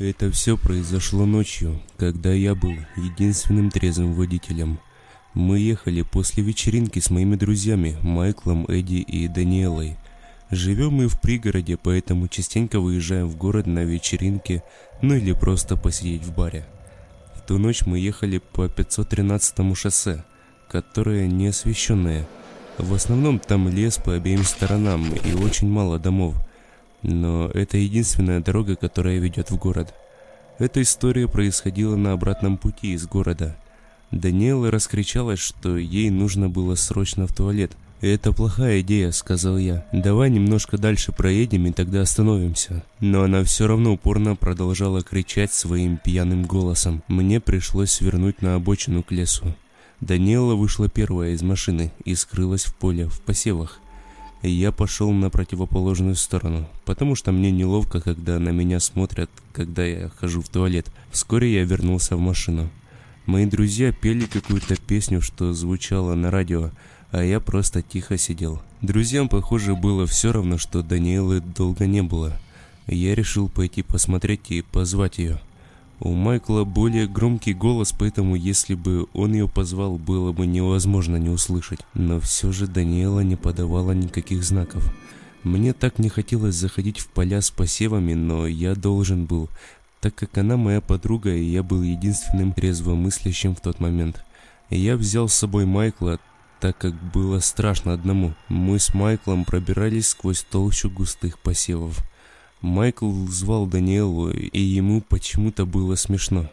Это все произошло ночью, когда я был единственным трезвым водителем. Мы ехали после вечеринки с моими друзьями Майклом, Эдди и Даниэлой. Живем мы в пригороде, поэтому частенько выезжаем в город на вечеринки, ну или просто посидеть в баре. В ту ночь мы ехали по 513 шоссе, которое не освещенное. В основном там лес по обеим сторонам и очень мало домов – но это единственная дорога, которая ведет в город. Эта история происходила на обратном пути из города. Даниэла раскричалась, что ей нужно было срочно в туалет. «Это плохая идея», — сказал я. «Давай немножко дальше проедем и тогда остановимся». Но она все равно упорно продолжала кричать своим пьяным голосом. Мне пришлось свернуть на обочину к лесу. Даниэла вышла первая из машины и скрылась в поле, в посевах я пошел на противоположную сторону, потому что мне неловко, когда на меня смотрят, когда я хожу в туалет. Вскоре я вернулся в машину. Мои друзья пели какую-то песню, что звучало на радио, а я просто тихо сидел. Друзьям, похоже, было все равно, что Даниэлы долго не было. Я решил пойти посмотреть и позвать ее. У Майкла более громкий голос, поэтому если бы он ее позвал, было бы невозможно не услышать. Но все же Даниэла не подавала никаких знаков. Мне так не хотелось заходить в поля с посевами, но я должен был, так как она моя подруга, и я был единственным трезвомыслящим в тот момент. Я взял с собой Майкла, так как было страшно одному. Мы с Майклом пробирались сквозь толщу густых посевов. Майкл звал Даниэлу, и ему почему-то было смешно.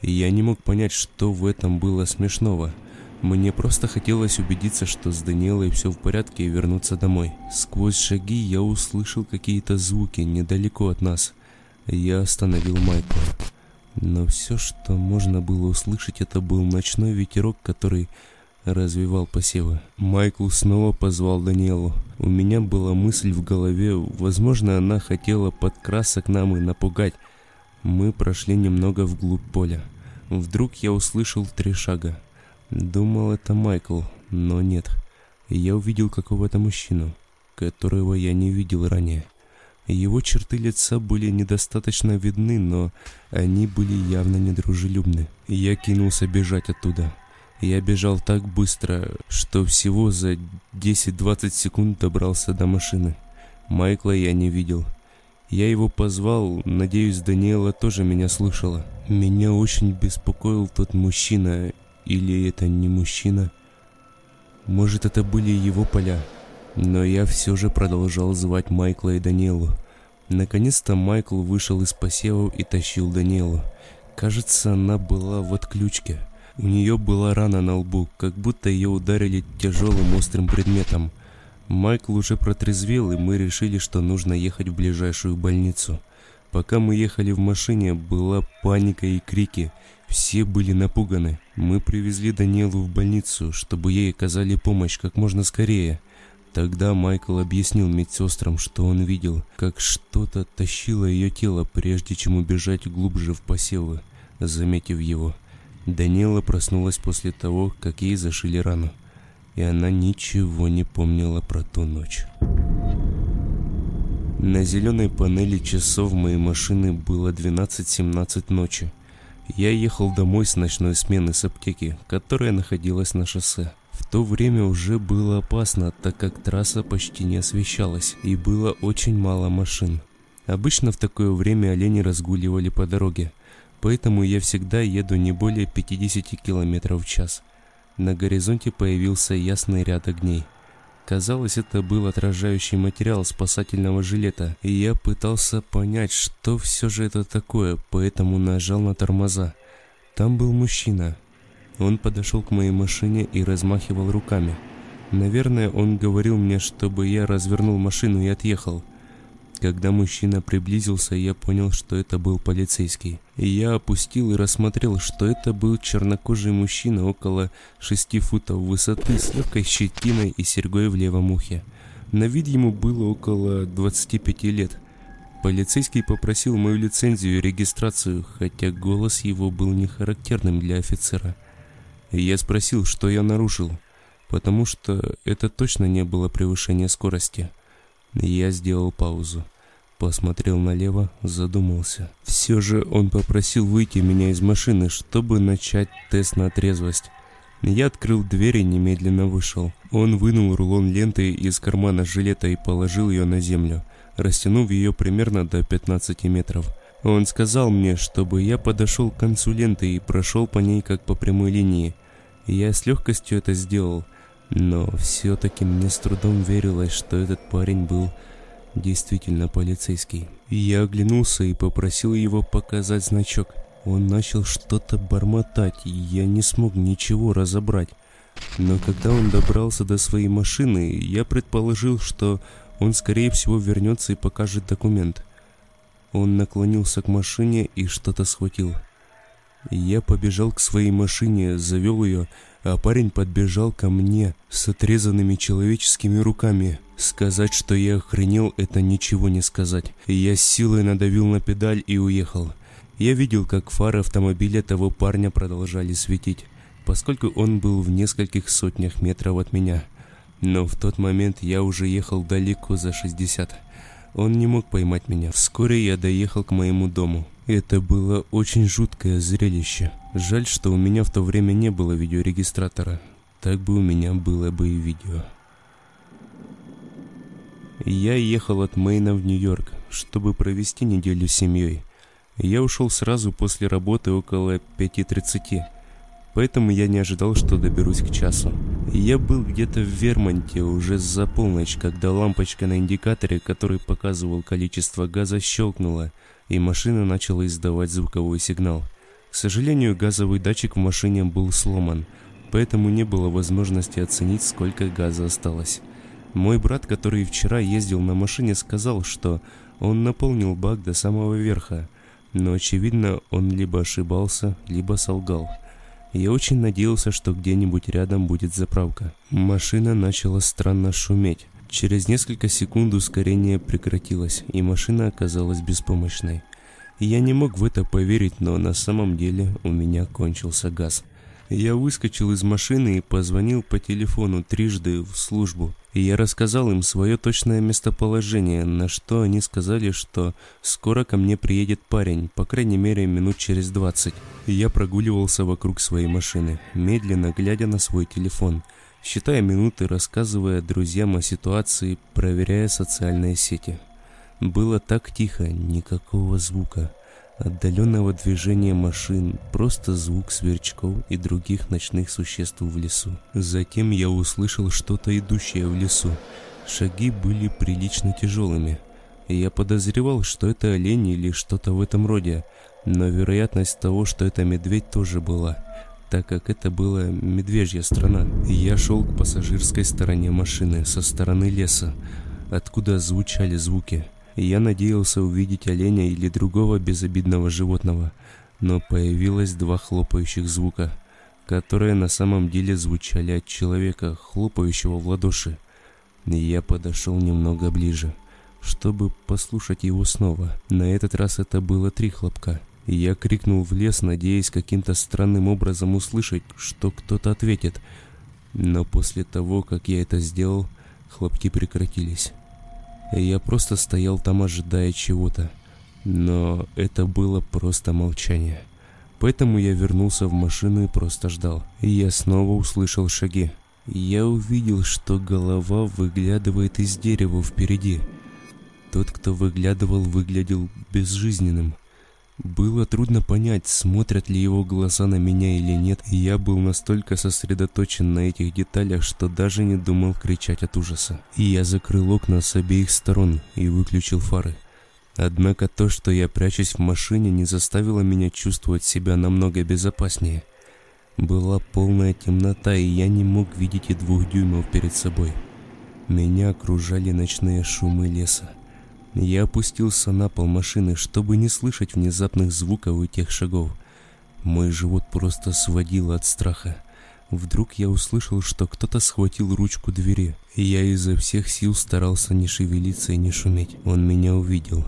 Я не мог понять, что в этом было смешного. Мне просто хотелось убедиться, что с Даниэлой все в порядке и вернуться домой. Сквозь шаги я услышал какие-то звуки недалеко от нас. Я остановил Майкла. Но все, что можно было услышать, это был ночной ветерок, который развивал посевы. Майкл снова позвал Даниэлу. У меня была мысль в голове, возможно, она хотела подкрасться к нам и напугать. Мы прошли немного вглубь поля. Вдруг я услышал три шага. Думал, это Майкл, но нет. Я увидел какого-то мужчину, которого я не видел ранее. Его черты лица были недостаточно видны, но они были явно недружелюбны. Я кинулся бежать оттуда. Я бежал так быстро, что всего за 10-20 секунд добрался до машины. Майкла я не видел. Я его позвал, надеюсь, Даниэла тоже меня слышала. Меня очень беспокоил тот мужчина, или это не мужчина. Может, это были его поля. Но я все же продолжал звать Майкла и Даниэлу. Наконец-то Майкл вышел из посевов и тащил Даниэлу. Кажется, она была в отключке. У нее была рана на лбу, как будто ее ударили тяжелым острым предметом. Майкл уже протрезвел, и мы решили, что нужно ехать в ближайшую больницу. Пока мы ехали в машине, была паника и крики. Все были напуганы. Мы привезли Даниэлу в больницу, чтобы ей оказали помощь как можно скорее. Тогда Майкл объяснил медсестрам, что он видел, как что-то тащило ее тело, прежде чем убежать глубже в посевы, заметив его. Даниэла проснулась после того, как ей зашили рану, и она ничего не помнила про ту ночь. На зеленой панели часов моей машины было 12.17 ночи. Я ехал домой с ночной смены с аптеки, которая находилась на шоссе. В то время уже было опасно, так как трасса почти не освещалась и было очень мало машин. Обычно в такое время олени разгуливали по дороге, поэтому я всегда еду не более 50 км в час. На горизонте появился ясный ряд огней. Казалось, это был отражающий материал спасательного жилета, и я пытался понять, что все же это такое, поэтому нажал на тормоза. Там был мужчина. Он подошел к моей машине и размахивал руками. Наверное, он говорил мне, чтобы я развернул машину и отъехал. Когда мужчина приблизился, я понял, что это был полицейский. Я опустил и рассмотрел, что это был чернокожий мужчина около 6 футов высоты с легкой щетиной и серьгой в левом ухе. На вид ему было около 25 лет. Полицейский попросил мою лицензию и регистрацию, хотя голос его был не характерным для офицера. я спросил, что я нарушил, потому что это точно не было превышение скорости. Я сделал паузу. Посмотрел налево, задумался. Все же он попросил выйти меня из машины, чтобы начать тест на трезвость. Я открыл дверь и немедленно вышел. Он вынул рулон ленты из кармана жилета и положил ее на землю, растянув ее примерно до 15 метров. Он сказал мне, чтобы я подошел к концу ленты и прошел по ней как по прямой линии. Я с легкостью это сделал, но все-таки мне с трудом верилось, что этот парень был действительно полицейский. Я оглянулся и попросил его показать значок. Он начал что-то бормотать, и я не смог ничего разобрать. Но когда он добрался до своей машины, я предположил, что он скорее всего вернется и покажет документ. Он наклонился к машине и что-то схватил. Я побежал к своей машине, завел ее, а парень подбежал ко мне с отрезанными человеческими руками. Сказать, что я охренел, это ничего не сказать. Я силой надавил на педаль и уехал. Я видел, как фары автомобиля того парня продолжали светить, поскольку он был в нескольких сотнях метров от меня. Но в тот момент я уже ехал далеко за 60. Он не мог поймать меня. Вскоре я доехал к моему дому. Это было очень жуткое зрелище. Жаль, что у меня в то время не было видеорегистратора. Так бы у меня было бы и видео. Я ехал от Мейна в Нью-Йорк, чтобы провести неделю с семьей. Я ушел сразу после работы около 5.30, поэтому я не ожидал, что доберусь к часу. Я был где-то в Вермонте уже за полночь, когда лампочка на индикаторе, который показывал количество газа, щелкнула, и машина начала издавать звуковой сигнал. К сожалению, газовый датчик в машине был сломан, поэтому не было возможности оценить, сколько газа осталось. Мой брат, который вчера ездил на машине, сказал, что он наполнил бак до самого верха, но очевидно он либо ошибался, либо солгал. Я очень надеялся, что где-нибудь рядом будет заправка. Машина начала странно шуметь. Через несколько секунд ускорение прекратилось, и машина оказалась беспомощной. Я не мог в это поверить, но на самом деле у меня кончился газ. Я выскочил из машины и позвонил по телефону трижды в службу. И я рассказал им свое точное местоположение, на что они сказали, что скоро ко мне приедет парень, по крайней мере минут через двадцать. Я прогуливался вокруг своей машины, медленно глядя на свой телефон – считая минуты, рассказывая друзьям о ситуации, проверяя социальные сети. Было так тихо, никакого звука, отдаленного движения машин, просто звук сверчков и других ночных существ в лесу. Затем я услышал что-то идущее в лесу. Шаги были прилично тяжелыми. Я подозревал, что это олень или что-то в этом роде, но вероятность того, что это медведь, тоже была так как это была медвежья страна. Я шел к пассажирской стороне машины, со стороны леса, откуда звучали звуки. Я надеялся увидеть оленя или другого безобидного животного, но появилось два хлопающих звука, которые на самом деле звучали от человека, хлопающего в ладоши. Я подошел немного ближе, чтобы послушать его снова. На этот раз это было три хлопка – я крикнул в лес, надеясь каким-то странным образом услышать, что кто-то ответит. Но после того, как я это сделал, хлопки прекратились. Я просто стоял там, ожидая чего-то. Но это было просто молчание. Поэтому я вернулся в машину и просто ждал. Я снова услышал шаги. Я увидел, что голова выглядывает из дерева впереди. Тот, кто выглядывал, выглядел безжизненным. Было трудно понять, смотрят ли его глаза на меня или нет, и я был настолько сосредоточен на этих деталях, что даже не думал кричать от ужаса. И я закрыл окна с обеих сторон и выключил фары. Однако то, что я прячусь в машине, не заставило меня чувствовать себя намного безопаснее. Была полная темнота, и я не мог видеть и двух дюймов перед собой. Меня окружали ночные шумы леса. Я опустился на пол машины, чтобы не слышать внезапных звуков и тех шагов. Мой живот просто сводило от страха. Вдруг я услышал, что кто-то схватил ручку двери. Я изо всех сил старался не шевелиться и не шуметь. Он меня увидел.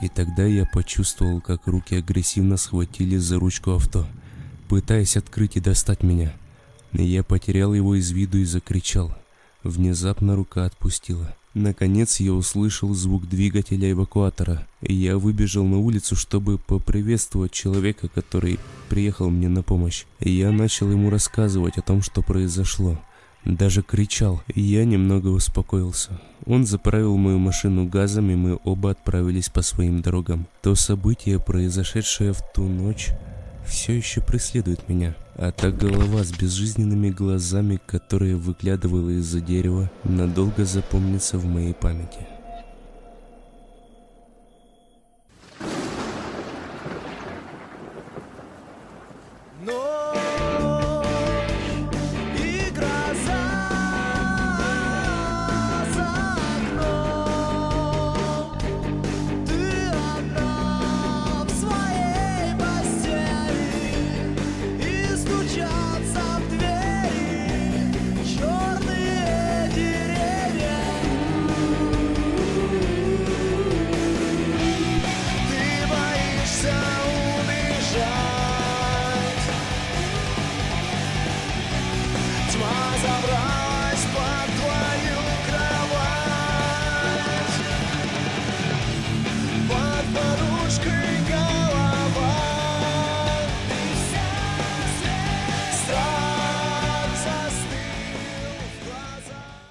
И тогда я почувствовал, как руки агрессивно схватили за ручку авто, пытаясь открыть и достать меня. Я потерял его из виду и закричал. Внезапно рука отпустила. Наконец я услышал звук двигателя эвакуатора. Я выбежал на улицу, чтобы поприветствовать человека, который приехал мне на помощь. Я начал ему рассказывать о том, что произошло. Даже кричал, я немного успокоился. Он заправил мою машину газом, и мы оба отправились по своим дорогам. То событие, произошедшее в ту ночь, все еще преследует меня. А та голова с безжизненными глазами, которая выглядывала из-за дерева, надолго запомнится в моей памяти.